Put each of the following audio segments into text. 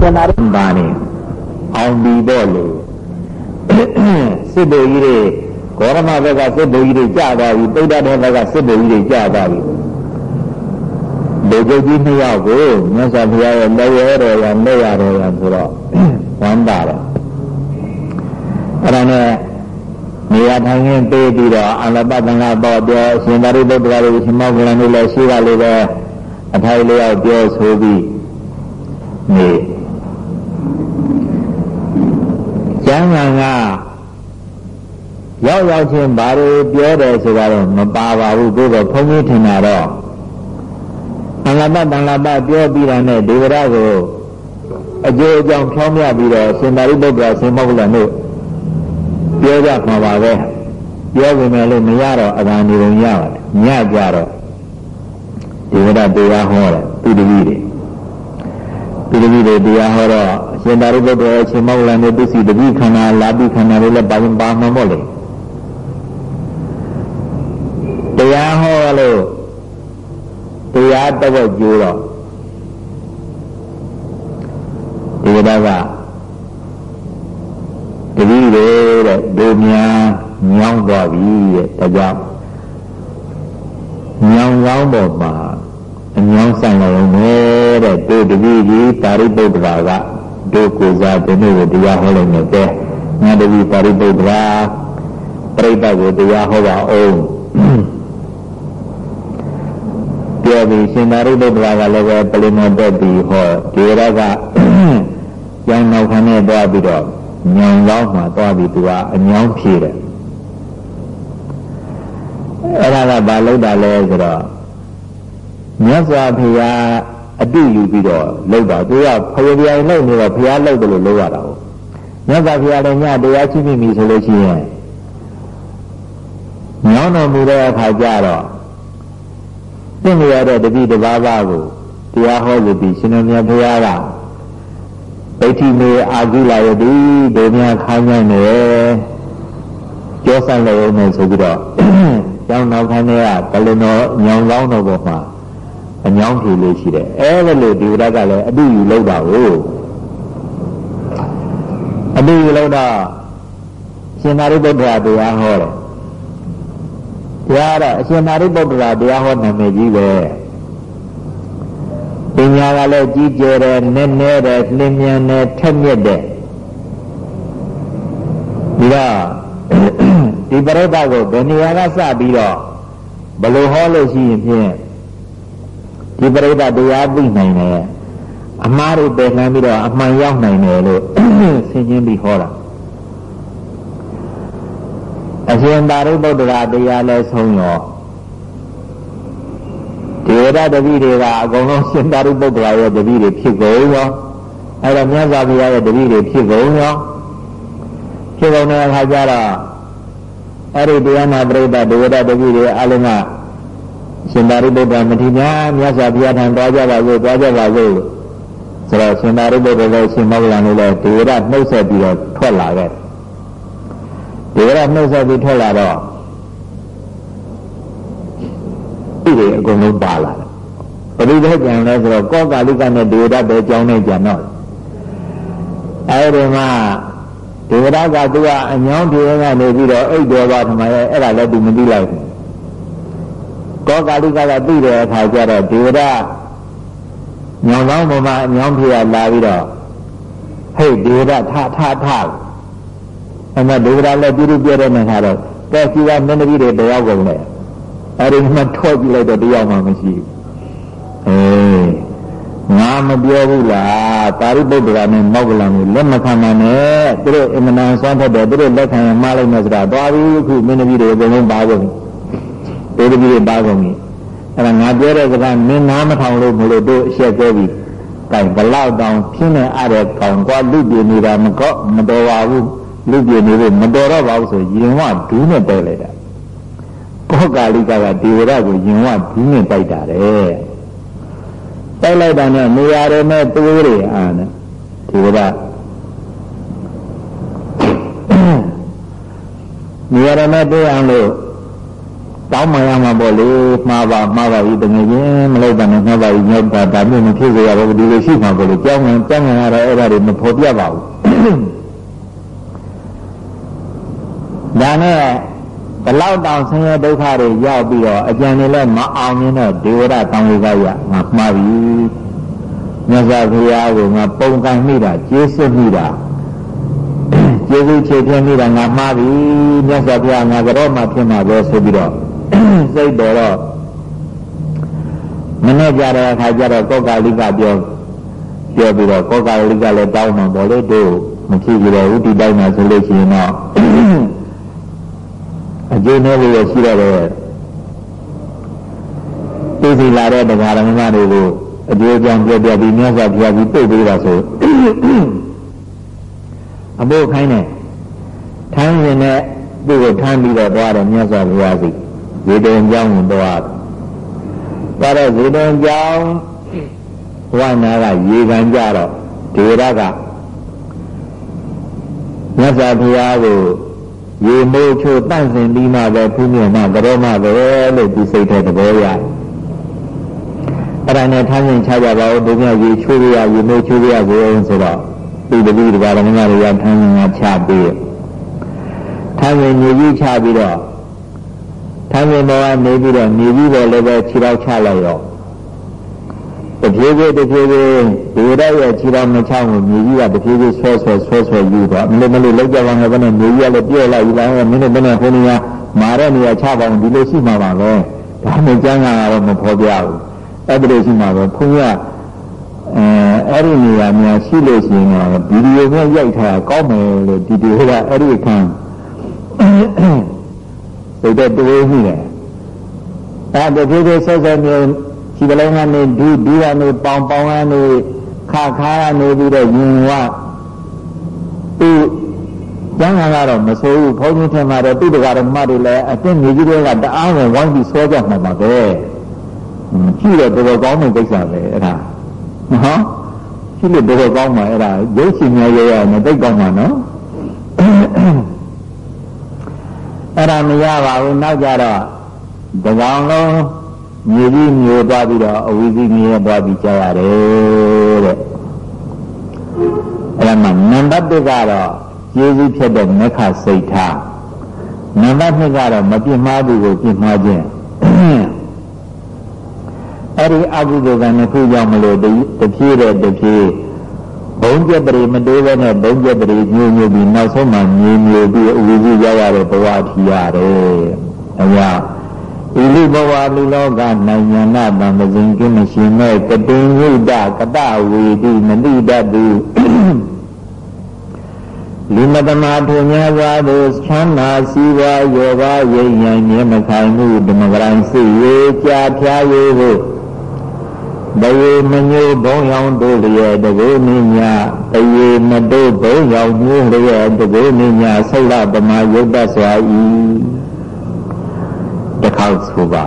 ရှင်သာရိပါနေအောင်ပြီးတော့လေစစ်ဘုကြီးတွေဂေါရမဘက်ကစစ်ဘုကြီးတွေကြာသွားပြီပိဋကတဲ့ဘက်ကစစ်ဘုကြီးတွေကြာသွားပြီလူကြီးကြီးနှစ်ယောက်ကိုမြတ်စွာဘုရားရဲ့လက်ရဲတော်ရလက်ရတော်ရဆိုတော့ဝမ်းသာတယ်အဲ့ဒါနဲ့နေရာထိုင်ခင်းပေးပြီးတော့အလပတန်ကပေါ်ပြောရှင်သာရိပုတ္တရာတို့ရှင်မောဂလန်တို့လည်းရှိပါလေပဲအထိုင်လျောက်ပြောဆိုပြီးနေကျမ်းဂန်က ရောက်ရောက်ချင်းဘာတွေပြောတယ်ဆိုတော့မပါပါဘူးကိုယ်ကဘုန်းကြီးထင်တာတော့အလပတန်လပပြောပြီးတာနဲ့ဒေဝရကိုအကျိုးအကြောင်းဖြောင်းပြပြီးတော့ရှင်သာရိပုတ္တရာရှင်မောဂလန်တို့ပြောကြမှာပါပဲပြောပေမဲ့လို့မရတော့အကံနေုံရပါတယ်ညကြတော့ဒီဝဒတရားဟောတယ်သူတပည့်တွေသူတပည့်တွေတရားဟောတော့အရှင်သာရိပုတ္တရာအရှင်မောဂလန်နဲ့သူစီတပည့်ခန္ဓာလာပိခန္ဓာတွေလည်းပါဝင်ပါမှာမို့လေ တရားဟောလို့တရားတော့ကျိုးတော့ဒီဝဒကတတိတွေတဲ့ဒုများညောင်းသွားပြီတဲ့ဒါကြောင့်ညောင်းကောင်းပေါ်မှာအညောင်းဆိုင်လိုက်အောင်တဲ့တို့တတိကြီးပါရိပုတ္တရာကတို့ကိုစားတဲ့နေ့ကိုတရားဟောလိုက်နေတယ်ညတတိပါရိပုတ္တရာပြိတ္တကိုတရားဟောပါအောင် ပြောပြီးရှင်သာရိပုတ္တရာကလည်းပဲပလင်မောတက်ပြီးဟောဒီရကကျောင်းနောက်ခန်းနဲ့တွားပြီးတော့ညောင်ကောင်းမှသွားပြီးသူကအညောင်းဖြေတယ်အဲ့ဒါကဘာလို့တာလဲဆိုတော့မြတ်စွာဘုရားအတုယူပြီးတော့လောက်တာသူကဖယပြိုင်လောက်နေတော့ဘုရားလောက်တယ်လို့လောက်ရတာဟုတ်မြတ်စွာဘုရားလည်းညတရားရှိပြီဆိုလို့ရှိရင်ညောင်းတော်မူတဲ့အခါကျတော့ သင်ရတဲ့တတိတဘာဘာကိုတရားဟောလို့ပြီးရှင်တော်မြတ်ဘုရားကဒိဋ္ဌိမေအာဂုလာယတိဒုမြခိုင်းနိုင်တယ်ကြောဆိုင်လို့မယ်ဆိုပြီးတော့ကျောင်းနောက်ခန်းထဲကကလင်တော်ညောင်ကောင်းတော်ပေါ်မှာအညောင်းဖြေလေးရှိတယ်အဲလိုလိုဒီဝရကလည်းအတုယူလောက်တာကိုအတုယူလောက်တော့ရှင်သာရိပုတ္တရာတရားဟောတယ် တရားတော့အရှင်သာရိပုတ္တရာတရားဟောနာမည်ကြီးပဲပညာကလည်းကြီးကျယ်တယ်နည်းနည်းတယ်လင်းမြန်တယ်ထက်မြက်တယ်ဒီတော့ဒီပရိသတ်ကိုဘယ်နေရာကစပြီးတော့ဘယ်လိုဟောလို့ရှိရင်ဖြင့်ဒီပရိသတ်တရားသိနိုင်တယ်အမှားတွေပယ်ခံပြီးတော့အမှန်ရောက်နိုင်တယ်လို့ဆင်ခြင်ပြီးဟောတာ အရှင်သာရိပုတ္တရာတရားလဲဆုံးရောဒေဝရတပည့်တွေကအကုန်လုံးရှင်သာရိပုတ္တရာရဲ့တပည့်တွေဖြစ်ကုန်ရောအဲ့တော့မြတ်စွာဘုရားရဲ့တပည့်တွေဖြစ်ကုန်ရောဖြစ်ကုန်တဲ့အခါကျတော့အဲ့ဒီတရားနာပရိသတ်ဒေဝရတပည့်တွေအလုံးကရှင်သာရိပုတ္တရာမထေရမြတ်စွာဘုရားထံသွားကြပါစို့သွားကြပါစို့ဆိုတော့ရှင်သာရိပုတ္တရာလည်းရှင်မောဂလန်လည်းဒေဝရနှုတ်ဆက်ပြီးတော့ထွက်လာခဲ့ ဒေဝရနှုတ်ဆက်ပြီးထွက်လာတော့ဒီတွေအကုန်လုံးပါလာတယ်ဘယ်လိုလဲကြံလဲဆိုတော့ကောကာလိကနဲ့ဒေဝရပဲကြောင်းနေကြတော့အဲဒီမှာဒေဝရကသူကအညောင်းပြေကနေပြီးတော့အိတ်တော်ပါထမရဲ့အဲ့ဒါလည်းသူမသိလိုက်ဘူးကောကာလိကကသိတဲ့အခါကျတော့ဒေဝရညောင်ကောင်းပေါ်မှာအညောင်းပြေလာပြီးတော့ဟဲ့ဒေဝရထထထ အဲ့မှာဒေဝရလည်းပြုလုပ်ပြတဲ့နေခါတော့တဲ့ကြီးကမင်းတပည့်တွေတယောက်ကုန်တယ်အဲ့ဒီမှာထွက်ကြည့်လိုက်တော့တရားမှမရှိဘူးအေးငါမပြောဘူးလားပါရိပုတ္တရာနဲ့မောက္ကလံကိုလက်မခံနိုင်နဲ့သူတို့အင်မနာဆွမ်းထက်တယ်သူတို့လက်ခံရင်မှားလိုက်မယ်ဆိုတာသွားပြီခုမင်းတပည့်တွေအကုန်လုံးပါကုန်ပြီဒေတပည့်တွေပါကုန်ပြီအဲ့ဒါငါပြောတဲ့စကားမင်းနားမထောင်လို့မလို့တို့အရှက်ပြောပြီကဲဘလောက်တောင်ဖြင်းနေအတဲ့ကောင်ကွာလူပြေနေတာမကော့မတော်ပါဘူး လူပြေနေလို့မတော်တော့ပါဘူးဆိုရင်ဝဒူးနဲ့တဲလိုက်တာကောကာလိကကဒေဝရကိုယင်ဝဘူးနဲ့တိုက်တာတဲ့တိုက်လိုက်တာနဲ့နေရာတွေနဲ့သွေးတွေအာနဲ့ဒေဝရနေရာတွေနဲ့တွေ့အောင်လို့တောင်းမှရမှာပေါ့လေမှားပါမှားပါပြီတကယ်ချင်းမလိုက်ပါနဲ့မှားပါပြီညောက်တာဒါမျိုးမဖြစ်စေရဘူးဒီလိုရှိမှာပေါ့လေကြောင်းငန်းကြောင်းငန်းကတော့အဲ့ဒါတွေမဖော်ပြပါဘူး ဒါနဲ့ဘလောက်တောင်ဆင်းရဲဒုက္ခတွေရောက်ပြီးတော့အကြံတွေလည်းမအောင်မြင်တော့ဒေဝရသံဝေကရငါမှားပြီမြတ်စွာဘုရားကငါပုံကံမိတာကျေးဇူးမိတာကျေးဇူးချေပြမိတာငါမှားပြီမြတ်စွာဘုရားငါကတော့မှဖြစ်မှာပဲဆိုပြီးတော့စိတ်တော်တော့မနေ့ကြတဲ့အခါကျတော့ကောကာလိကပြောပြောပြီးတော့ကောကာလိကလည်းတောင်းမှာပေါ့လေတို့မဖြစ်ကြတော့ဘူးဒီတိုင်းမှာဆိုလို့ရှိရင်တော့ အကျိုးနဲ့လို့ရှိတော့တယ်သိစီလာတဲ့တရားဓမ္မတွေကိုအကျိုးကြောင့်ပြောပြပြီးမြတ်စွာဘုရားကြီးပြိတ်ပေးတာဆိုအဖို့ခိုင်းတယ်ထမ်းရင်နဲ့သူ့ကိုထမ်းပြီးတော့သွားတယ်မြတ်စွာဘုရားစီဇေတံကြောင်းကိုသွားသွားတော့ဇေတံကြောင်းဝါနာကရေကန်ကြတော့ဒေရကမြတ်စွာဘုရားကို ရေမိုးချိုတန့်စင်ပြီးမှပဲဖူးမြတ်မှကြောမှပဲလို့ဒီစိတ်ထဲသဘောရတယ်အဲ့ဒါနဲ့ထမ်းရင်ချကြပါဦးဒုညရေချိုးရရေမိုးချိုးရဆိုရင်ဆိုတော့ဒီတတိတပါးဓမ္မတွေကထမ်းရင်ချပြီးထမ်းရင်မြေကြီးချပြီးတော့ထမ်းရင်ပေါ်ကနေပြီးတော့မြေကြီးပေါ်လည်းပဲခြေထောက်ချလိုက်ရော တဖြည်းဖြည်းတဖြည်းဖြည်းဒီရရဲ့ခြေတော်မချောင်းကိုမြေကြီးကတဖြည်းဖြည်းဆွဲဆွဲဆွဲဆွဲယူတော့မလို့မလို့လောက်ကြပါနဲ့ဘယ်နဲ့မြေကြီးကလည်းပြော့လိုက်ယူလိုက်မင်းတို့ဘယ်နဲ့ခွန်ကြီးကမာတဲ့နေရာချပါအောင်ဒီလိုရှိမှာပါပဲဒါမှကျမ်းဂန်ကတော့မဖော်ပြဘူးအဲ့ဒီလိုရှိမှာပဲခွန်ကြီးကအဲအဲ့ဒီနေရာများရှိလို့ရှိရင်တော့ဗီဒီယိုနဲ့ရိုက်ထားကောင်းမယ်လို့ဒီဒီဟိုကအဲ့ဒီအခန်းစိတ်တဲ့တွေးမိတယ်အဲ့ဒါတဖြည်းဖြည်းဆက်ဆက်မျိုး ခြေကလေးကနေဒူးဒူးကနေပေါင်ပေါင်ကနေခါခါကနေပြီးတော့ယင်ဝသူကျမ်းဂန်ကတော့မဆိုးဘူးဘုန်းကြီးထင်ပါတယ်သူတကာဓမ္မတွေလည်းအသိနေကြီးတွေကတအားဝင်ဝိုင်းပြီးဆွဲကြမှာပါပဲကြည့်တော့တော်တော်ကောင်းတဲ့ကိစ္စပဲအဲ့ဒါနော်ကြည့်လို့တော်တော်ကောင်းပါအဲ့ဒါရုပ်ရှင်များရရမသိကောင်းပါနော်အဲ့ဒါမရပါဘူးနောက်ကြတော့တကောင်လုံး မြေကြီးမျိုးသွားပြီးတော့အဝီစီမြေသွားပြီးကြားရတယ်တဲ့အဲ့ဒါမှနံပါတ်1ကတော့ကျေးဇူးဖြစ်တဲ့မေခစိတ်ထားနံပါတ်2ကတော့မပြစ်မှားသူကိုပြစ်မှားခြင်းအဲ့ဒီအကုသိုလ်ကံနှစ်ခုကြောင့်မလို့တဖြည်းတဲ့တဖြည်းဘုံကျက်ပရိမတိုးပဲနဲ့ဘုံကျက်ပရိညို့ညို့ပြီးနောက်ဆုံးမှညို့ညို့ပြီးအဝီစီရောက်ရတဲ့ဘဝထီရတယ်။အဲကြောင့်ဤလူ ဘဝလူလောကနိုင်ငံနာတံပဇင်ကင်းမရှိမဲ့ကတိညုတကတဝေတိမတိတတုလူမတမာထုံညာစွာသို့ချမ်းသာစီးပွားယောဂရိပ်ညာမြဲမခိုင်မှုဓမ္မဂရိုင်းစိတ်ရေကြာဖြားရေကိုဘယေမညိုဘုံရောင်တို့လျက်တကူနိညာဘယေမတို့ဘုံရောင်မျိုးလျက်တကူနိညာဆုလပမာယုတ်တစွာဤ တခေါက်ဆိုပါ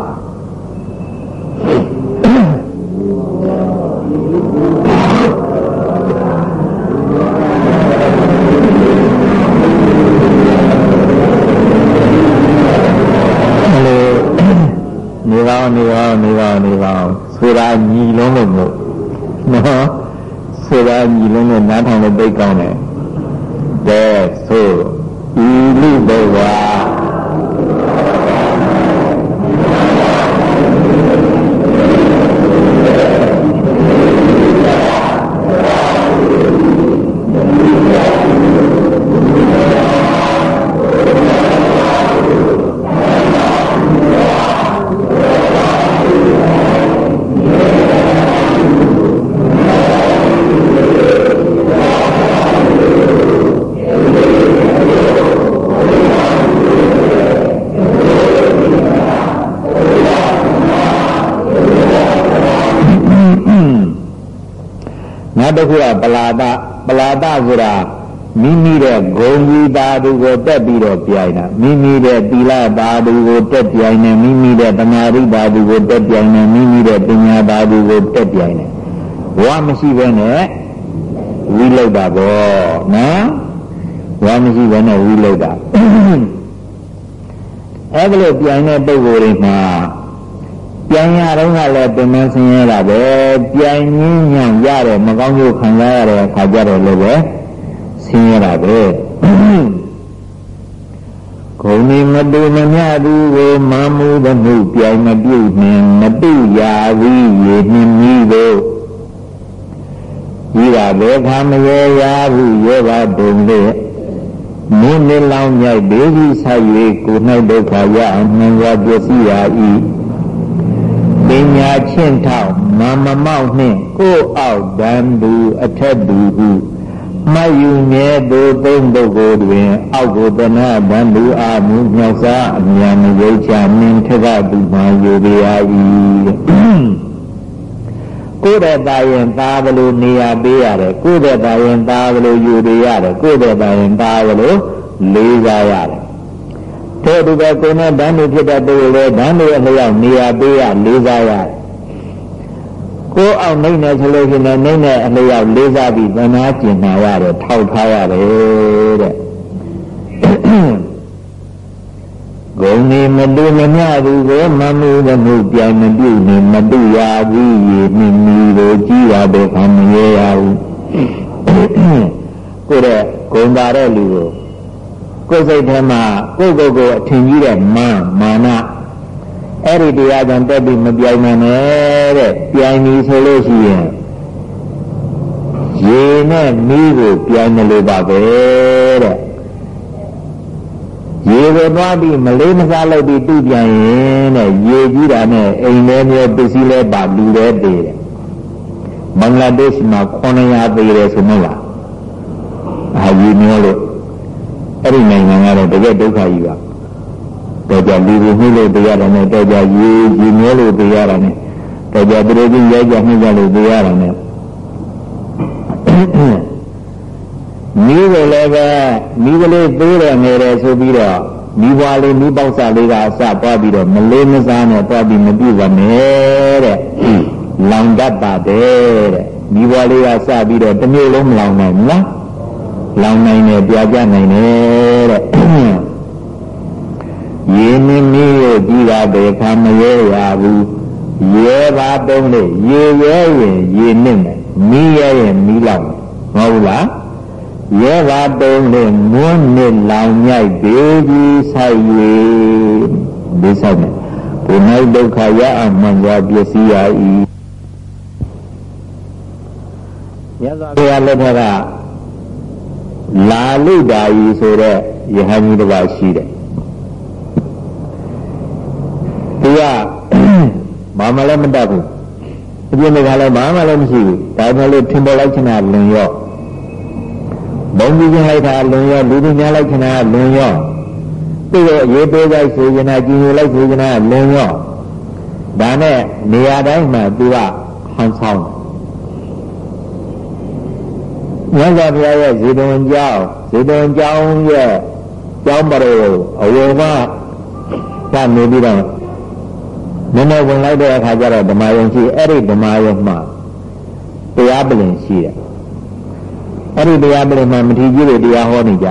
နေပါနေပါနေပါနေပါဆိုတာညီလုံးလို့မို့နော်ဆိုတာညီလုံးလို့နားထောင်လို့သိကောင်းတယ်တဲ့ဆိုဤလူဘဝ တစ်ခုကပလာဒပလာဒဆိုတာမိမိတဲ့ဂုံကြီးပါသူကိုတက်ပြီးတော့ပြိုင်တာမိမိတဲ့သီလပါသူကိုတက်ပြိုင်တယ်မိမိတဲ့တမာရိပါသူကိုတက်ပြိုင်တယ်မိမိတဲ့ပညာပါသူကိုတက်ပြိုင်တယ်ဝါမရှိဘဲနဲ့ဝီလောက်တာပေါ့နော်ဝါမရှိဘဲနဲ့ဝီလောက်တာအဲ့ဒါလို့ပြိုင်တဲ့ပုဂ္ဂိုလ်တွေမှာ ပြိုင်ရတော့ကလည်းပင်မဆင်းရဲတာပဲပြိုင်ရင်းညံ့ရတယ်မကောင်းကျိုးခံစားရတဲ့အခါကျတော့လည်းပဲဆင်းရဲတာပဲဂုံဒီမတူမမြသူကိုမမှုသမှုပြိုင်မပြုတ်နှင်မတုရာဝီရေနှင်းမိတို့ဤတာဘေခမရေရာဟုရောပါတုံလေမင်းနေလောင်မြိုက်ဒေဝီဆိုင်၍ကို၌ဒုက္ခရအောင်နှံစွာပစ္စည်းရာဤပ ညာချင်းထောက်မမမောက်နှင့်ကိုအောက်တန်သူအထက်သူဟုမယူမြဲသူသုံးပုဂ္ဂိုလ်တွင် အောက်ကိုတနာဗန္ဓုအာမှုမြောက်စားအမြန်မယုတ်ချမင်းထကသူမှယူရ၏ကိုယ်တဲ့တာရင်သားဘလို့နေရာပေးရတယ်ကိုယ်တဲ့တာရင်သားဘလို့ယူရရတယ်ကိုယ်တဲ့တာရင်သားဘလို့လေးစားရတယ် ထို့တူပဲကိုယ်နဲ့ဓာတ်တွေဖြစ်တဲ့ပုဂ္ဂိုလ်လည်းဓာတ်တွေအလျောက်နေရာပေးရလေးစားရတယ်ကိုယ်အောင်နိုင်နေဆိုလို့ရှိရင်နိုင်တဲ့အလျောက်လေးစားပြီးသနာကျင်နာရတယ်ထောက်ထားရတယ်တဲ့ဂုံနေမတူမမျှသူကိုမမှုသမှုပြိုင်မပြုနေမတူရဘူးရေမိမိကိုကြည်ရတဲ့ခံမရရဘူးကိုတဲ့ဂုံပါတဲ့လူကို ကိုယ်စိတ်ထဲမှာကိုယ့်ကိုယ်ကိုအထင်ကြီးတဲ့မာမာနအဲ့ဒီတရားကြောင့်တက်ပြီးမပြိုင်နိုင်နဲ့တဲ့ပြိုင်ပြီဆိုလို့ရှိရင်ရေနဲ့မီးကိုပြိုင်မလို့ပါပဲတဲ့ရေကိုသွားပြီးမလေးမစားလို့ပြီးသူ့ပြန်ရင်တဲ့ရေကြီးတာနဲ့အိမ်ထဲမျိုးပစ္စည်းလဲပါလူလဲသေးတယ်ဘင်္ဂလားဒေ့ရှ်မှာ900သေးတယ်ဆိုမဟုတ်လားအာရေမျိုးလို့ အဲ့ဒီနိုင်ငံကတော့တကယ်ဒုက္ခကြီးပါတော့ကြလူကိုမှုလို့တရားတယ်နဲ့တော့ကြရေရေမျိုးလို့တရားတယ်နဲ့တော့ကြသူတို့ချင်းရိုက်ကြမှုကြလို့တရားတယ်နဲ့မိကိုလည်းပဲမိကလေးသေးတယ်နေတယ်ဆိုပြီးတော့မိဘလေးမိပေါက်စားလေးကအစပွားပြီးတော့မလေးမစားနဲ့ပွားပြီးမပြုတ်ပါနဲ့တဲ့လောင်တတ်ပါတယ်တဲ့မိဘလေးကစပြီးတော့တစ်မျိုးလုံးမလောင်နိုင်ဘူးလား လောင်နိုင်တယ်ပြပြနိုင်တယ်တဲ့ရေမင်းမီးကိုကြည်တာဘယ်ခါမရဲရဘူးရဲပါတုံးလေရေရဲရင်ရေနစ်မယ်မီးရဲရင်မီးလောင်မဟုတ်လားရဲပါတုံးနဲ့မွန်းနဲ့လောင်မြိုက်ပေကြီးဆိုင်၍ဒီဆိုင်နဲ့ဘုနိုင်ဒုက္ခရအောင်မှန်စွာပစ္စည်းရ၏မြတ်စွာဘုရားလက်ထက်က လာလိတာကြီးဆိုတဲ့ယဟန်ကြီးတစ်ပါးရှိတယ်သူကဘာမှလည်းမတတ်ဘူးအပြင်းကလည်းဘာမှလည်းမရှိဘူးဒါပေမဲ့လို့ထင်ပေါ်လိုက်ချင်တာလွန်ရော့ဘုံကြီးချင်းလိုက်တာလွန်ရောလူသူများလိုက်ချင်တာလွန်ရောသူ့ရဲ့အရေးပေးလိုက်ဆိုရင်ကြည်ညိုလိုက်ဆိုရင်လွန်ရောဒါနဲ့နေရာတိုင်းမှာသူကဟန်ဆောင် မြတ်စွာဘုရားရဲ့ဇေတဝန်ကျောင်းဇေတဝန်ကျောင်းရဲ့ကျောင်းပရိအဝေမကနေပြီးတော့နည်းနည်းဝင်လိုက်တဲ့အခါကျတော့ဓမ္မယုံရှိအဲ့ဒီဓမ္မယုံမှာတရားပလင်ရှိတယ်အဲ့ဒီတရားပြိမှမထီကြီးတွေတရားဟောနေကြ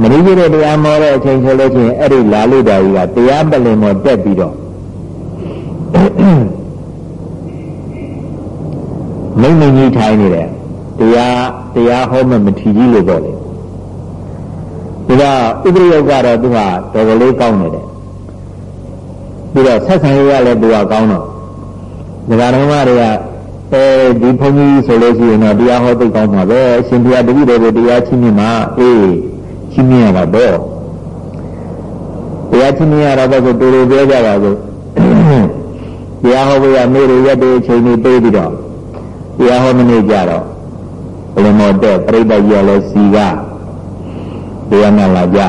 မထီကြီးတွေတရားမောတဲ့အချိန်ဆိုလို့ချင်းအဲ့ဒီလာလို့တာကြီးကတရားပလင်မောတက်ပြီးတော့မိမ့်မကြီးထိုင်နေတယ် တရားတရားဟောမှမထီကြီးလို့ပေါ့လေဒါကဥပရိယကတော့သူကတော်တော်လေးကောင်းနေတယ်ပြီးတော့ဆက်ဆံရေးကလည်းသူကကောင်းတော့ဒါကဓမ္မတွေကအဲဒီဘုန်းကြီးဆိုလို့ရှိရင်တော့တရားဟောသိကောင်းမှာပဲအရှင်ဘုရားတပည့်တွေကိုတရားချင်းမြင်မှာအေးချင်းမြင်ရတာပေါ့တရားချင်းမြင်ရတာပေါ့ဆိုတူတူပြောကြပါစို့တရားဟောဖို့ရမေရရက်တွေအချိန်တွေပြေးပြီးတော့တရားဟောမနေကြတော့ ဘယ်လိုမောတဲ့ပြိဋ္ဌာကြီးကလည်းစီကတရားနဲ့လာကြ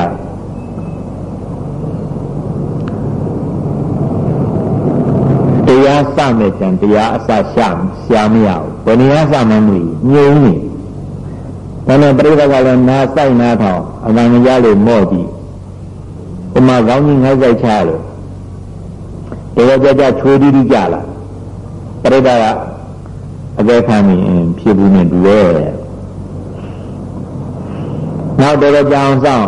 တရားစမဲ့ကြံတရားအစရှာရှာမရဘူးဘယ်နေရာစမှန်းမသိညုံနေဒါနဲ့ပြိဿကလည်းနားဆိုင်နားထောင်အမှန်တရားလို့မော့ကြည့်ဥမာကောင်းကြီးငိုက်ဆိုင်ချလို့တော်ကြကြချိုးတီးတီးကြလာပြိဿကအသက်ခံပြီးဖြစ်ဘူးနဲ့တူရဲ့ နောက်တော်ကြောင်ဆောင်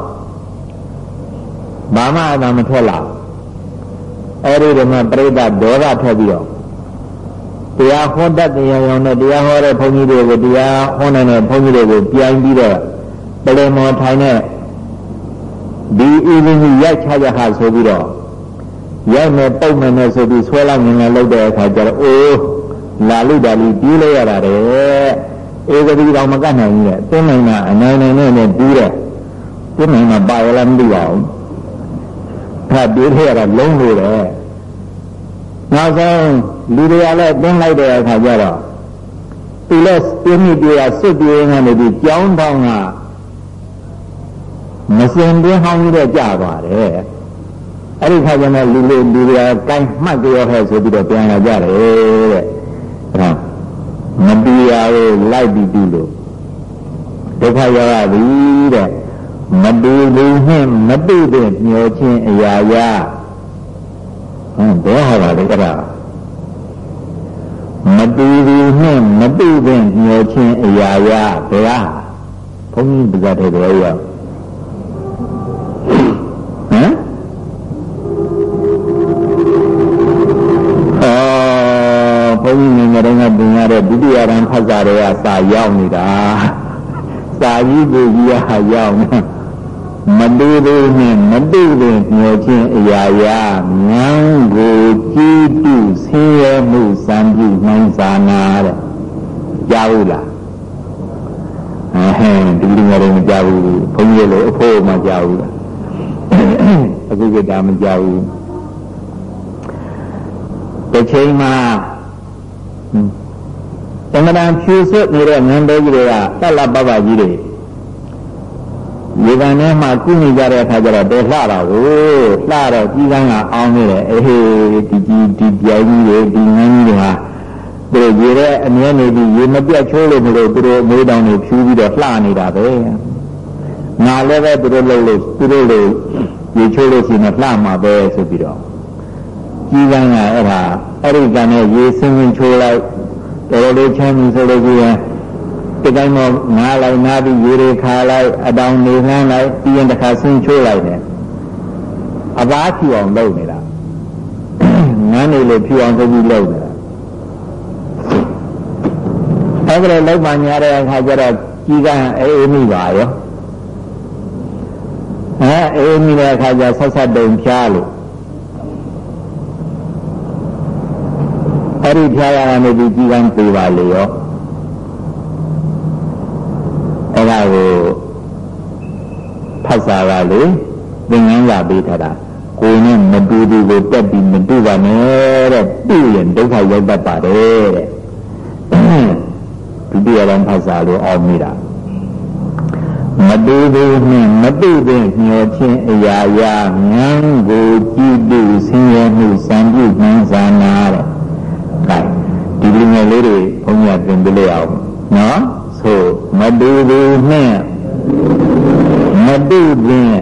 ဘာမှအတမထွက်လာအဲ့ဒီတော့မှပြိဿဒေါသထွက်ပြီးတော့တရားဟောတတ်တရားရောင်နဲ့တရားဟောတဲ့ဘုန်းကြီးတွေကိုတရားဟောနေတဲ့ဘုန်းကြီးတွေကိုပြိုင်ပြီးတော့ပလင်မော်ထိုင်တဲ့ဒီဤရင်ကြီးရိုက်ချရဟာဆိုပြီးတော့ရိုက်မယ်ပုတ်မယ်နဲ့ဆိုပြီးဆွဲလိုက်နေတယ်လို့တဲ့အခါကျတော့အိုးလာလို့ဒါလီပြေးလိုက်ရတာတဲ့ ဧကတိတော်မကနိုင်ဘူးတဲ့သင်္နိုင်မှာအနိုင်နိုင်နဲ့နဲ့ပြီးတဲ့သင်္နိုင်မှာပါရလားမသိပါဘူးဖတ်ပြေးခဲ့ရတာလုံးလို့တယ်နောက်ဆုံးလူတွေကလည်းတင်းလိုက်တဲ့အခါကျတော့သူလည်းပြင်းမိပြေးရစွတ်ပြေးနေတယ်ကြောင်းတောင်းကမစင်ပြင်းဟောင်းကြီးတော့ကြာသွားတယ်အဲ့ဒီခါကျတော့လူလူလူတွေကကိုင်းမှတ်ကြရဟဲ့ဆိုပြီးတော့ပြန်လာကြတယ်တဲ့အဲ့ဒါ မတရားကိုလိုက်ပြီးပြီလို့ဒုက္ခရရပြီတဲ့မတူဘူးနှင့်မတူတဲ့မျောချင်းအရာရာဟမ်ဘယ်ဟောပါလဲအဲ့ဒါမတူဘူးနှင့်မတူတဲ့မျောချင်းအရာရာဘယ်ဟာဘုန်းကြီးပြတဲ့တော်ရော ရောက်နေတာစာကြီးကိုကြီးရရောက်နေမတူသေးနဲ့မတူတဲ့ညောချင်းအရာရာဉာဏ်ကိုကြည်တုဆင်းရဲမှုစံပြုနိုင်စာနာတဲ့ကြားဘူးလားအဲဟဲ့ဒီလိုမျိုးမကြားဘူးဘုန်းကြီးလည်းအဖို့မှကြားဘူးလားအခုကဒါမကြောက်ဘူးတစ်ချိန်မှာ တမန်တော်ဖြူစွတ်နေတဲ့ငန်းသေးကြီးတွေကတက်လာပပကြီးတွေဒီကံထဲမှာကုနေကြတဲ့အခါကျတော့တော်လှတာကိုလှတော့ကြီးကန်းကအောင်းနေတယ်အေးဒီကြီးဒီပြိုင်ကြီးတွေဒီငန်းကြီးတွေဟာသူတို့ရေတဲ့အမြဲနေပြီးရေမပြတ်ချိုးလို့မလို့သူတို့မေးတောင်တွေဖြူပြီးတော့လှနေတာပဲငါလည်းပဲသူတို့လှုပ်လို့သူတို့လို့ရေချိုးလို့ရှိရင်လှမှာပဲဆိုပြီးတော့ကြီးကန်းကအဲ့ဒါအဲ့ဒီကံနဲ့ရေဆင်းဆင်းချိုးလိုက် တော်တော်လေးချမ်းပြီဆိုလို့ကြီးရင်ဒီတိုင်းတော့ငားလိုက်နားပြီးရေတွေခါလိုက်အတောင်နေလှမ်းလိုက်ပြီးရင်တစ်ခါဆင်းချိုးလိုက်တယ်အဘာဖြူအောင်လုပ်နေတာငန်းနေလို့ဖြူအောင်ဆိုပြီးလုပ်နေတာအဲ့ဒါလည်းလောက်ပါညာတဲ့အခါကျတော့ကြီးကန်းအေးအေးမိပါရောအဲအေးမိတဲ့အခါကျဆက်ဆက်တုံဖြားလို့ အဲ့ဒီဖြားရတာနေပြီးကြီးကန်းပြေပါလေရောအဲ့ဒါကိုဖတ်စာကလေသင်္ကန်းလာပေးထားတာကိုနဲ့မတူတူကိုတက်ပြီးမတူပါနဲ့တဲ့တူရင်ဒုက္ခရောက်တတ်ပါတယ်တဲ့ဒုတိယရန်ဖတ်စာလို့အောင်းမိတာမတူဘူးနှင့်မတူတဲ့ညောချင်းအရာရာငန်းကိုကြည့်တူဆင်းရဲမှုစံပြုနှံစာနာတဲ့။ဒါ ဒီလိုမျိုးလေးတွေဘုန်းကြီးသင်ပြလိုက်အောင်နော်။ဆိုမတူဘူးနှင့်မတူတဲ့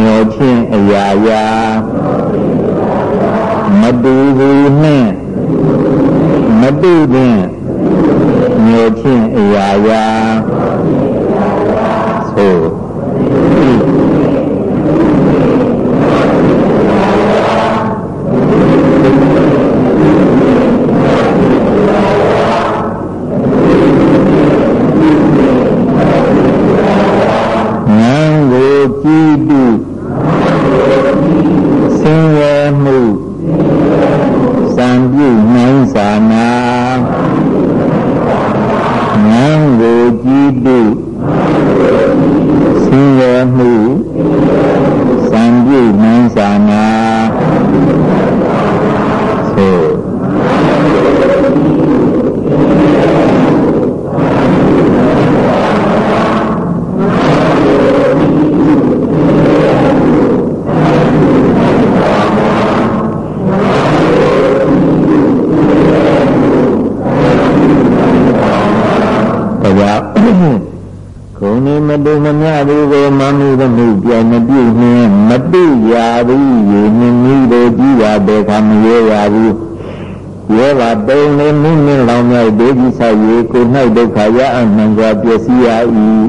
ညောချင်းအရာရာမတူဘူးနှင့်မတူတဲ့ညောချင်းအရာရာဆိုဉာဏ်ကိုကြည်တုဆင်းရဲမှုစံပြုနိုင်စာနာဉာဏ်ကိုကြည်တုဆင်းရဲမှုစံပြုနိုင်စာနာဆိုတရားခုံနေမတူမမြဘူးကိုမမှုသမှုပြန်မပြုနှင်းမတိရဘူးရေနှင်းမိတို့ကြည်ရတဲ့ခါမရေရဘူးရဲပါတုံနေမှုနှင်းလောင်မြောက်ဒေကြီးဆိုင်ရေကို၌ဒုက္ခရအမှန်စွာ ပျက်စီးရ၏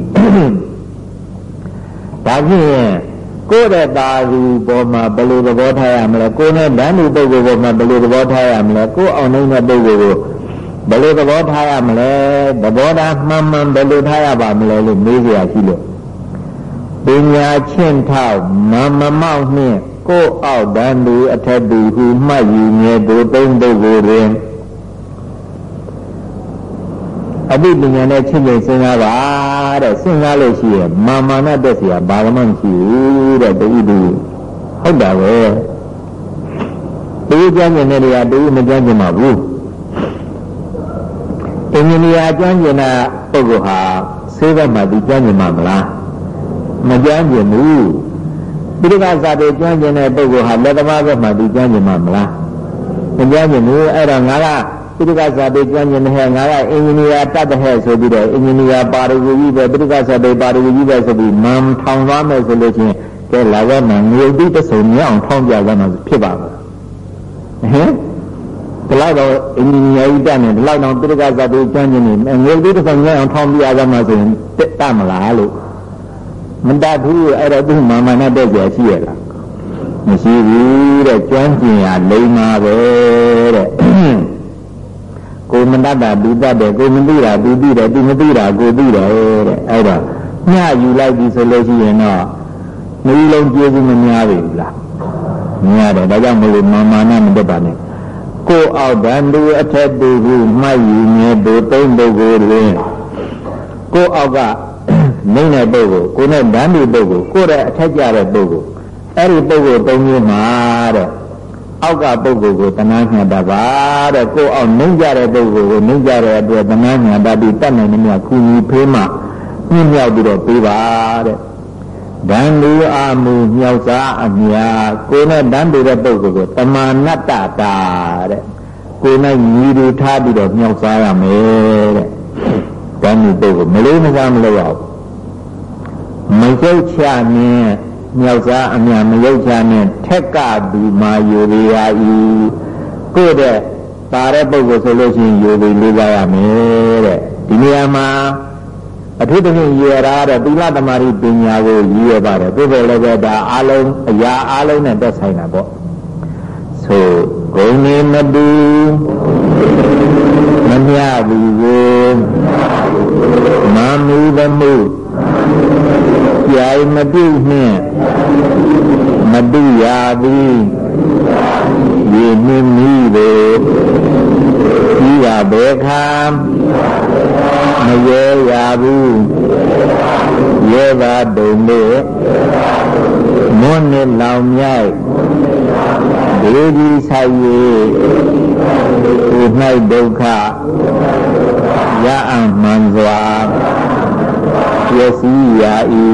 ဒါဖြင့်ကိုယ်တဲ့တာဒီပေါ်မှာဘယ်လိုသဘောထားရမလဲကိုယ်နဲ့ဓာတ်လူပုဂ္ဂိုလ်ပေါ်မှာဘယ်လိုသဘောထားရမလဲကိုယ်အောင်နေတဲ့ပုဂ္ဂိုလ်ကိုဘယ်လိုသဘောထားရမလဲသဘောထားမှန်မှန်ဘယ်လိုထားရပါမလဲလို့မေးကြရရှိလို့ပညာချင်းထောက်မမမောက်နှင့်ကိုယ်အောက်တန်သူအထက်သူဟုမှတ်ယူမြဲသူသုံးပုဂ္ဂိုလ်တွင် အဘိပညာနဲ့ချင်းချင်းစဉ်းစားပါတဲ့စဉ်းစားလို့ရှိရင်မာမာနတက်เสียဘာမှမရှိဘူးတဲ့တူတူဟုတ်တာပဲတူကြမ်းကျင်တဲ့နေရာတူမကြမ်းကျင်ပါဘူးအင်ဂျင်နီယာကြမ်းကျင်တဲ့ပုဂ္ဂိုလ်ဟာဆေးဘက်မှာဒီကြမ်းကျင်မှာမလားမကြမ်းကျင်ဘူးပိဋကစာပေကြမ်းကျင်တဲ့ပုဂ္ဂိုလ်ဟာလက်သမားဘက်မှာဒီကြမ်းကျင်မှာမလားမကြမ်းကျင်ဘူးအဲ့တော့ငါက ပိဋကစာပေကျွမ်းကျင်တဲ့ဟဲ့ငါကအင်ဂျင်နီယာတတ်တဲ့ဟဲ့ဆိုပြီးတော့အင်ဂျင်နီယာပါရဂူကြီးပဲပိဋကစာပေပါရဂူကြီးပဲဆိုပြီးမန်ထောင်သွားမယ်ဆိုလို့ချင်းကဲလာခဲ့မှာငြို့တိတဆုံမြောင်ထောင်းပြကြမှာဖြစ်ပါမယ်ဟင်ဒီလောက်တော့အင်ဂျင်နီယာကြီးတတ်နေဒီလောက်တော့ပိဋကစာပေကျွမ်းကျင်နေငြို့တိတဆုံမြောင်ထောင်းပြကြမှာဆိုရင်တက်တမလားလို့မတတ်ဘူးအဲ့တော့သူ့မာမနာတက်ကြရှိရလားမရှိဘူးတဲ့ကျွမ်းကျင်ရလိမ္မာပဲတဲ့ ကိုမတတ်တာသူတတ်တယ်ကိုမသိတာသူသိတယ်သူမသိတာကိုသိတယ်တဲ့အဲ့တော့ညယူလိုက်ပြီဆိုလို့ရှိရင်တော့မီးလုံးကျေးဇူးမများပြီလားများတယ်ဒါကြောင့်မလို့မာမာနမတက်ပါနဲ့ကိုအောက်တန်သူအထက်သူဟုမှတ်ယူမြဲသူသုံးပုဂ္ဂိုလ်တွင်ကိုအောက်ကနေတဲ့ပုဂ္ဂိုလ်ကိုနဲ့ဓာတ်လူပုဂ္ဂိုလ်ကိုရဲ့အထက်ကျတဲ့ပုဂ္ဂိုလ်အဲ့ဒီပုဂ္ဂိုလ်သုံးမျိုးမှာတဲ့ အောက်ကပုဂ္ဂိုလ်ကိုတဏှာညာတပါတဲ့ကိုယ်အောင်နှိမ့်ကြတဲ့ပုဂ္ဂိုလ်ကိုနှိမ့်ကြတဲ့အတွက်တဏှာညာတပြီးတတ်နိုင်တဲ့မြတ်ကုညီဖေးမှညှိမြောက်ပြီးတော့ပေးပါတဲ့ဒံလူအာမူမြောက်စားအမြာကိုယ်နဲ့တန်းတူတဲ့ပုဂ္ဂိုလ်ကိုတမာနတ္တတာတဲ့ကိုယ်နဲ့ညီတူထားပြီးတော့မြောက်စားရမယ်တဲ့ဒံလူပုဂ္ဂိုလ်မလို့မစားမလို့ရဘူးမကျုပ်ချမြင် မြောက်စားအမြမရုပ်ချနဲ့ထက်ကသူမာယူရရာဤကိုယ့်တဲ့ပါတဲ့ပုဂ္ဂိုလ်ဆိုလို့ရှိရင်ယူပြီးလေးစားရမယ်တဲ့ဒီနေရာမှာအထူးသဖြင့်ရရတဲ့သီလသမารိပညာကိုရည်ရပါတယ်ပြည့်စုံလည်းပဲဒါအလုံးအရာအလုံးနဲ့သက်ဆိုင်တာပေါ့ဆိုဂုံနေမတူမမြဘူးကိုမမူသမှု ပြိုင်မပြုနှင့်မတုရာသည်ရေနှင်းမီကိုဤကဘေခာမရေရာဘူးရေပါတုံမေမွန်းနှင့်လောင်မြိုက်ဒေဒီဆိုင်၍ကို၌ဒုက္ခရအံ့မှန်စွာ ပျက်စီးရာဤ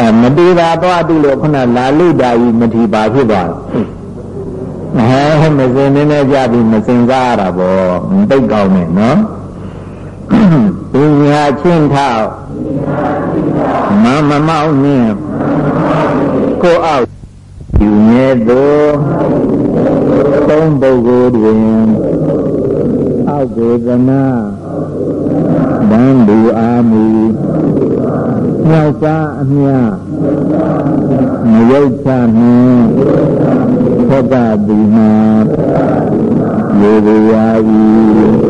အမတူတာတော့အတူလို့ခုနလာလိတာကြီးမထီပါဖြစ်သွားတယ်အဲမစင်နေနေကြပြီမစင်စားရတာပေါ့တိတ်ကောင်းတယ်နော်ပညာချင်းထောက်မမမောင်းနှင်းကိုအောက်ယူမြဲသောသုံးပုဂ္ဂိုလ်တွင်အောက်ကိုသနာ ဗန္ဓုအာမူမြောက်စားအမြမယုတ်ချနှင့်သတ္တတိမာယေဝယာဤ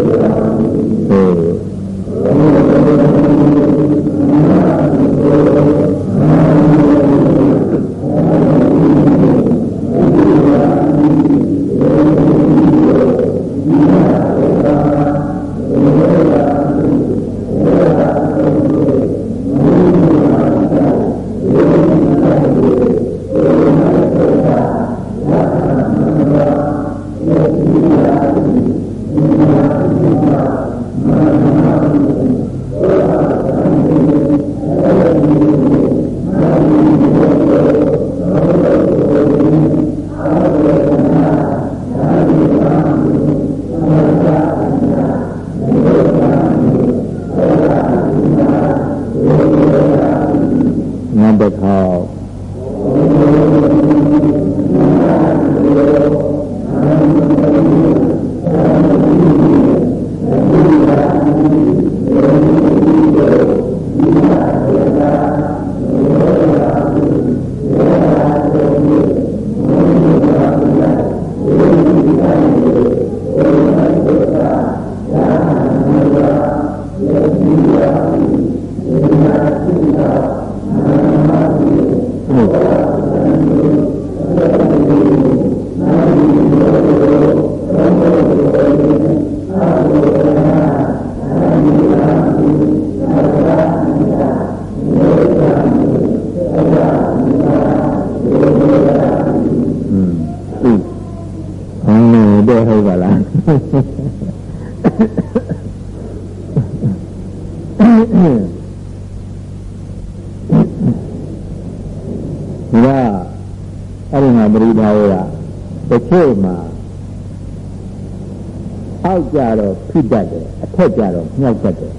အောက်ကြတော့ဖြစ်တတ်တယ်အထက်ကြတော့မြောက်တတ်တယ်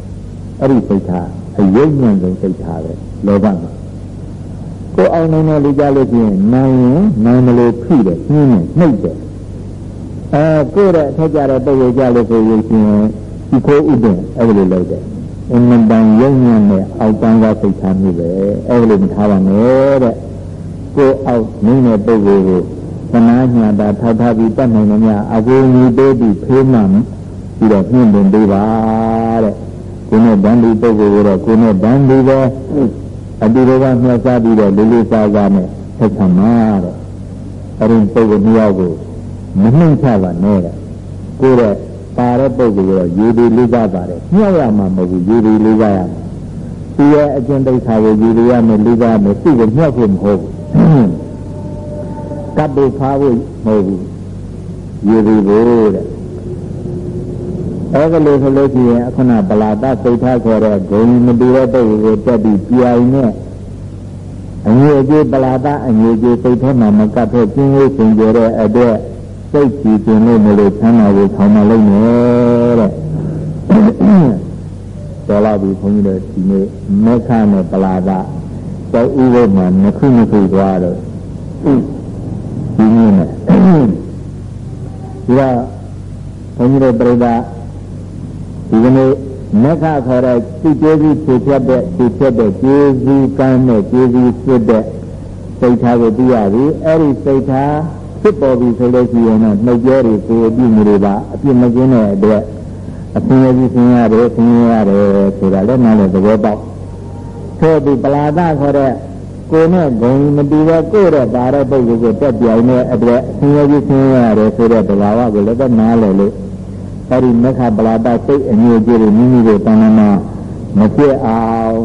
အဲ့ဒီစိတ်ထားအယုံညံဆုံးစိတ်ထားပဲလောဘမှာကိုအောင်နိုင်တဲ့လူကြလို့ရှိရင်နိုင်ရင်နိုင်မလို့ဖိတယ်နှင်းတယ်နှိပ်တယ်အဲကိုယ့်ရဲ့အထက်ကြတဲ့ပုဂ္ဂိုလ်ကြလို့ဆိုရင်ဒီကိုဥဒင်အဲ့ဒီလိုလုပ်တယ်အမှန်တန်ယုံညံ့တဲ့အောက်တန်းကစိတ်ထားမျိုးပဲအဲ့ဒီလိုမထားပါနဲ့တဲ့ကိုအောက်နင်းတဲ့ပုဂ္ဂိုလ်ကို သနာညာတာထောက်ထားပြီးတတ်နိုင်ကြအကူအညီပေးပြီးဖေးမှန်ပြီးတော့နှင်းပင်ပေးပါတဲ့ကိုနဲ့ဗန္ဒီပုဂ္ဂိုလ်ကတော့ကိုနဲ့ဗန္ဒီပဲအတူတကမြတ်စားပြီးတော့လူလူစားစားနဲ့ဆက်ဆံမှာတဲ့အဲဒီပုဂ္ဂိုလ်မျိုးကိုမနှိမ့်ချပါနဲ့တဲ့ကိုတဲ့ပါတဲ့ပုဂ္ဂိုလ်ရောယူဒီလေးစားပါတယ်ညှောက်ရမှာမဟုတ်ဘူးယူဒီလေးစားရမှာဒီရဲ့အကျင့်ဒိဋ္ဌာကိုယူဒီရမယ်လေးစားမယ်သူ့ကိုညှောက်ဖို့မဟုတ်ဘူး ကပ်ဖို့ဖားဖို့မဟုတ်ဘူးယူဒီဖို့တဲ့အဲ့ဒါလို့ဆိုလို့ရှိရင်အခုနဗလာတစိတ်ထားခေါ်တဲ့ဂုံမတူတဲ့ပုဂ္ဂိုလ်ကိုတက်ပြီးပြိုင်နဲ့အငြိအကျေးပလာတအငြိအကျေးစိတ်ထဲမှာမကပ်ဖို့ကျင်းဝေးစင်ကြတဲ့အတွက်စိတ်ကြည်တင်လို့မလို့ချမ်းသာကိုထောင်မလိုက်နဲ့တဲ့တော်လာပြီခွန်ကြီးတို့ဒီနေ့မေခနဲ့ပလာတတောဥဝမှာနှစ်ခုနှစ်ခုသွားတော့ဒီနေ့နဲ့ ဒီကခွန်ကြီးတို့ပြိဿဒီကနေ့မက္ခခေါ်တဲ့စိတ်ကျေးဇူးဖြည့်ဖြတ်တဲ့ဖြည့်ဖြတ်တဲ့ကျေးဇူးကမ်းတဲ့ကျေးဇူးစစ်တဲ့စိတ်ထားကိုသိရပြီအဲ့ဒီစိတ်ထားဖြစ်ပေါ်ပြီဆိုလို့ရှိရင်တော့နှုတ်ကြောတွေကိုအပြည့်မျိုးတွေပါအပြည့်မကင်းတဲ့အတွက်အပြင်းကြီးဆင်းရတယ်ဆင်းရတယ်ဆိုတာလည်းနားလည်သဘောပေါက်ထို့ဒီပလာဒခေါ်တဲ့ ကိုယ်နဲ့ဂုံမတူတဲ့ကိုယ်တဲ့ပါတဲ့ပုဂ္ဂိုလ်ကိုတက်ပြိုင်တဲ့အတွက်ဆင်းရဲကြီးဆင်းရတယ်ဆိုတဲ့တရားကိုလည်းနားလည်လို့အဲ့ဒီမက္ခပလာဒစိတ်အငြိအကျေးတွေမိမိတို့တဏ္ဍာမှာမပြည့်အောင်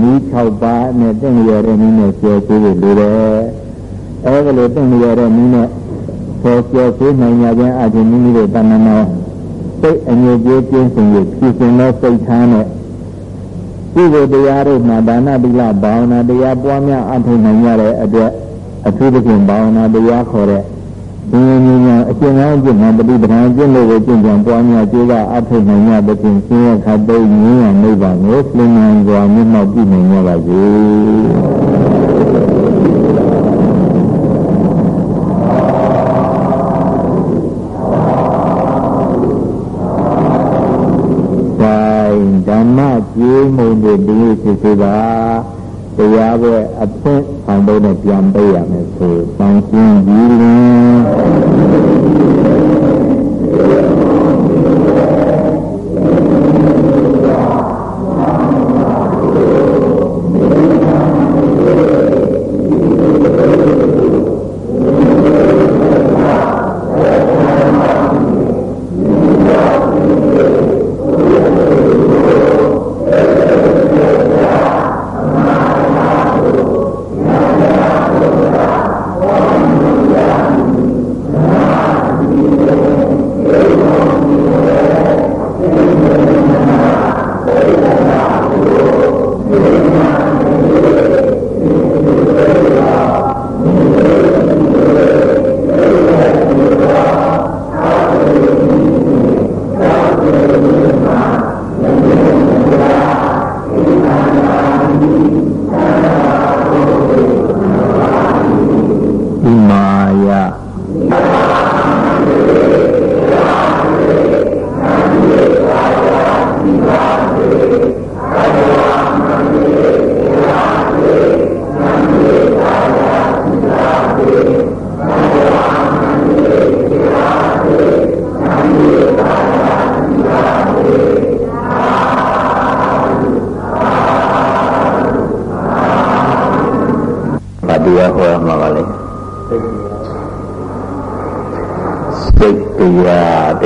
မိ6ပါးနဲ့တင့်ရတဲ့နည်းနဲ့ကျေကျေးတွေလိုတယ်အဲ့ဒါလိုတင့်ရတဲ့နည်းနဲ့ပေါ်ကျော်သေးနိုင်ကြခြင်းအချင်းမိမိတို့တဏ္ဍာမှာစိတ်အငြိအကျေးကျင်းစင်ရဖြစ်စဉ်သောစိတ်ထားနဲ့ ဒီလိုတရားတို့မှာဒါနတိလဘာဝနာတရားပွားများအထောက်နိုင်ရတဲ့အတွက်အထူးသဖြင့်ဘာဝနာတရားခေါ်တဲ့ဒီဉာဏ်အကျဉ်းအားဖြင့်ငါပฏิပဒါကျင့်လို့ကိုကျင့်ကြံပွားများကျေးဇူးအထောက်နိုင်ရတဲ့ပြင်ဆင်းရဲခတ်သိဉာဏ်နိဗ္ဗာန်ကိုလင်းဉာဏ်စွာမြတ်မောက်ပြုနိုင်ကြပါစေဓ မ္မကျေးမုံတွေဒီဖြစ်စေပါတရားပဲအဖွင့်ဆောင်ဖို့နဲ့ပြန်ပေးရမယ်ဆိုပေါင်းရှင်းပြီးလ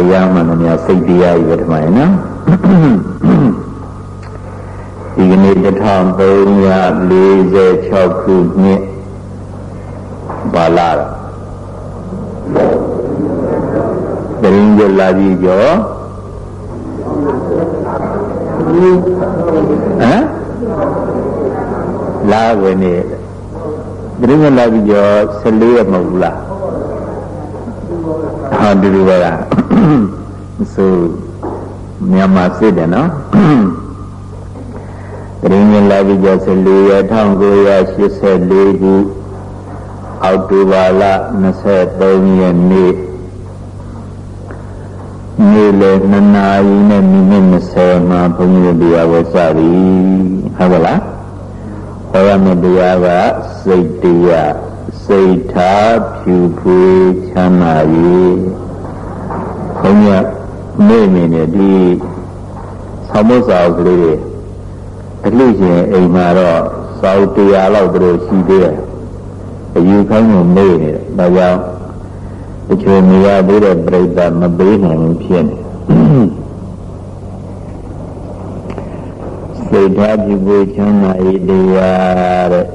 တရားမှန်သမျှစိတ်တရားကြီးပဲထမရနော်ဒီကနေ့1346ခုနှစ်ဘာလာတရင်ကြလာပြီကျော်မ်လာဝင်နေတတိယလာပြီးကျော်14ရက်မဟုတ်ဘူးလားဟာဒီလိုပါလား ဆိုမြန်မာစစ်တယ်နော်တတိယလာပြီးကျော်14ရက်1984ခုအောက်တိုဘာလ23ရက်နေ့နေ့လယ်2နာရီနဲ့မိနစ်20မှာဘုန်းကြီးတို့တရားဝဲစပြီဟုတ်ကလားဘုရားမြတ်တရားကစိတ်တရားစိတ်ထားဖြူဖွေးချမ်းသာ၍ ဘုန်းကြီးနေနေနဲ့ဒီဆောင်းမစာအုပ်ကလေးတွေအလှရှင်အိမ်မှာတော့စာအုပ်တရားလောက်တို့ရှိသေးတယ်အယူခိုင်းကိုမေးနေတယ်ဒါကြောင့်တချို့နေရာသေးတဲ့ပြိဿမပေးနိုင်ဘူးဖြစ်နေစိတ်ဓာတ်ပြုဖို့ချမ်းသာ၏တရားတဲ့